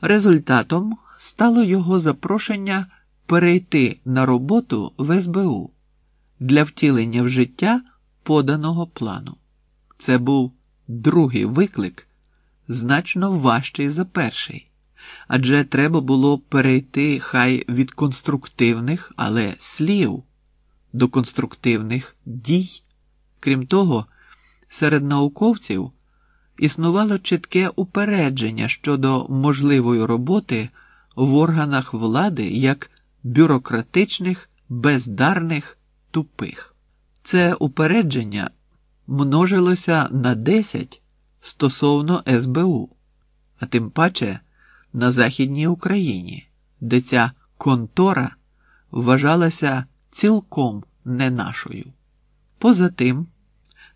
Результатом стало його запрошення перейти на роботу в СБУ для втілення в життя поданого плану. Це був другий виклик, значно важчий за перший, адже треба було перейти хай від конструктивних, але слів до конструктивних дій. Крім того, серед науковців існувало чітке упередження щодо можливої роботи в органах влади як бюрократичних, бездарних, тупих. Це упередження множилося на 10 стосовно СБУ, а тим паче на Західній Україні, де ця контора вважалася цілком не нашою. Поза тим,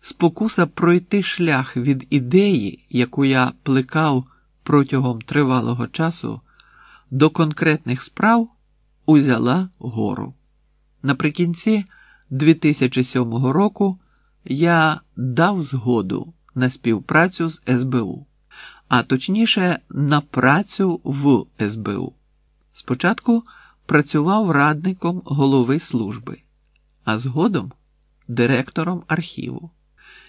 спокуса пройти шлях від ідеї, яку я плекав протягом тривалого часу, до конкретних справ узяла гору. Наприкінці 2007 року я дав згоду на співпрацю з СБУ, а точніше, на працю в СБУ. Спочатку працював радником голови служби, а згодом директором архіву,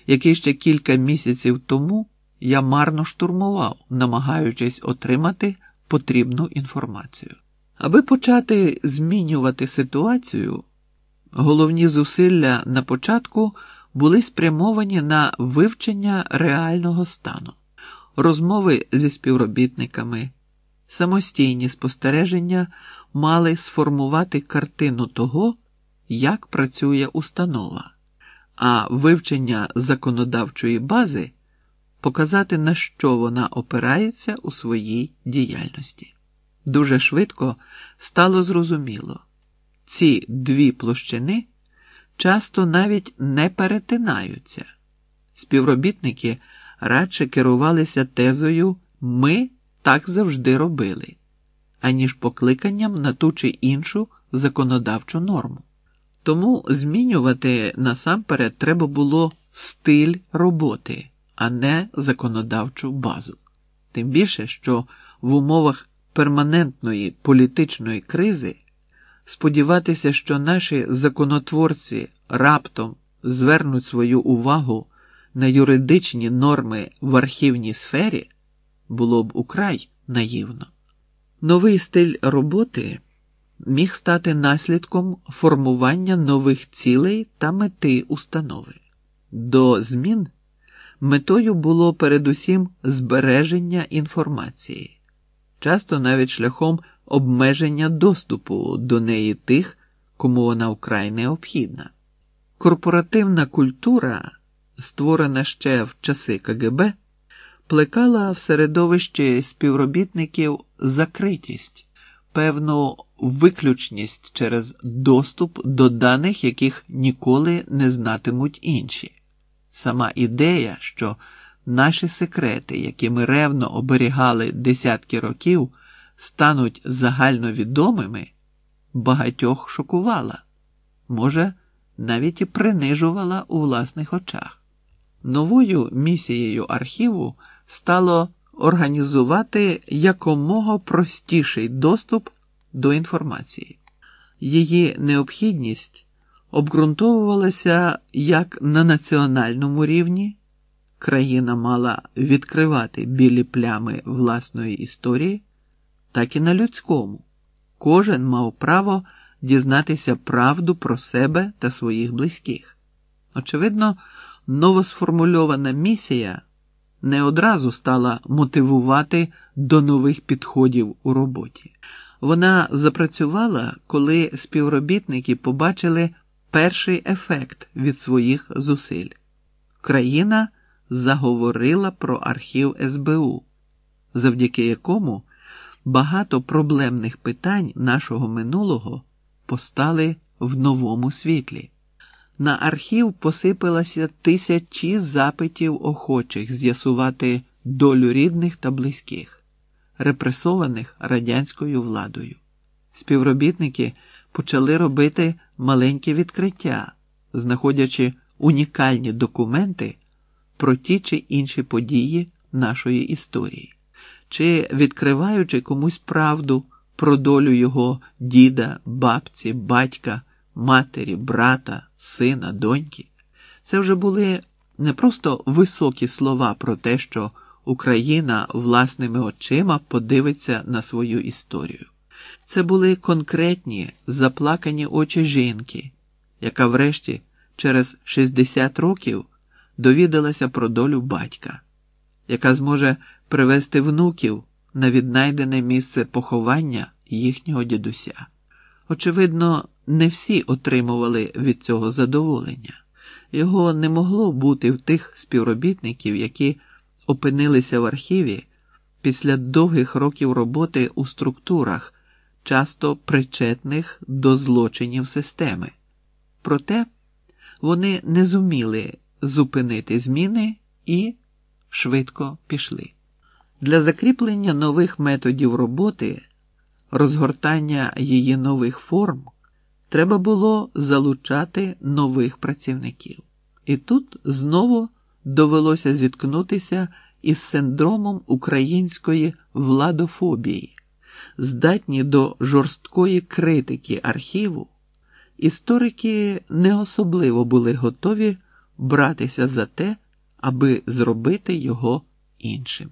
який ще кілька місяців тому я марно штурмував, намагаючись отримати потрібну інформацію. Аби почати змінювати ситуацію, головні зусилля на початку були спрямовані на вивчення реального стану, розмови зі співробітниками, самостійні спостереження мали сформувати картину того, як працює установа, а вивчення законодавчої бази показати, на що вона опирається у своїй діяльності. Дуже швидко стало зрозуміло, ці дві площини часто навіть не перетинаються. Співробітники радше керувалися тезою ми так завжди робили, аніж покликанням на ту чи іншу законодавчу норму. Тому змінювати насамперед треба було стиль роботи, а не законодавчу базу. Тим більше, що в умовах перманентної політичної кризи сподіватися, що наші законотворці раптом звернуть свою увагу на юридичні норми в архівній сфері, було б украй наївно. Новий стиль роботи міг стати наслідком формування нових цілей та мети установи. До змін метою було передусім збереження інформації, часто навіть шляхом обмеження доступу до неї тих, кому вона вкрай необхідна. Корпоративна культура, створена ще в часи КГБ, плекала в середовищі співробітників закритість, певну виключність через доступ до даних, яких ніколи не знатимуть інші. Сама ідея, що наші секрети, які ми ревно оберігали десятки років, стануть загальновідомими, багатьох шокувала, може, навіть і принижувала у власних очах. Новою місією архіву стало організувати якомога простіший доступ до інформації. Її необхідність обґрунтовувалася як на національному рівні, країна мала відкривати білі плями власної історії, так і на людському. Кожен мав право дізнатися правду про себе та своїх близьких. Очевидно, новосформульована місія не одразу стала мотивувати до нових підходів у роботі. Вона запрацювала, коли співробітники побачили перший ефект від своїх зусиль. Країна заговорила про архів СБУ, завдяки якому багато проблемних питань нашого минулого постали в новому світлі. На архів посипалося тисячі запитів охочих з'ясувати долю рідних та близьких, репресованих радянською владою. Співробітники почали робити маленькі відкриття, знаходячи унікальні документи про ті чи інші події нашої історії. чи відкриваючи комусь правду про долю його діда, бабці, батька, матері, брата, сина, доньки. Це вже були не просто високі слова про те, що Україна власними очима подивиться на свою історію. Це були конкретні заплакані очі жінки, яка врешті через 60 років довідалася про долю батька, яка зможе привести внуків на віднайдене місце поховання їхнього дідуся. Очевидно, не всі отримували від цього задоволення. Його не могло бути в тих співробітників, які опинилися в архіві після довгих років роботи у структурах, часто причетних до злочинів системи. Проте вони не зуміли зупинити зміни і швидко пішли. Для закріплення нових методів роботи, розгортання її нових форм, треба було залучати нових працівників. І тут знову довелося зіткнутися із синдромом української владофобії, здатні до жорсткої критики архіву. Історики не особливо були готові братися за те, аби зробити його іншим.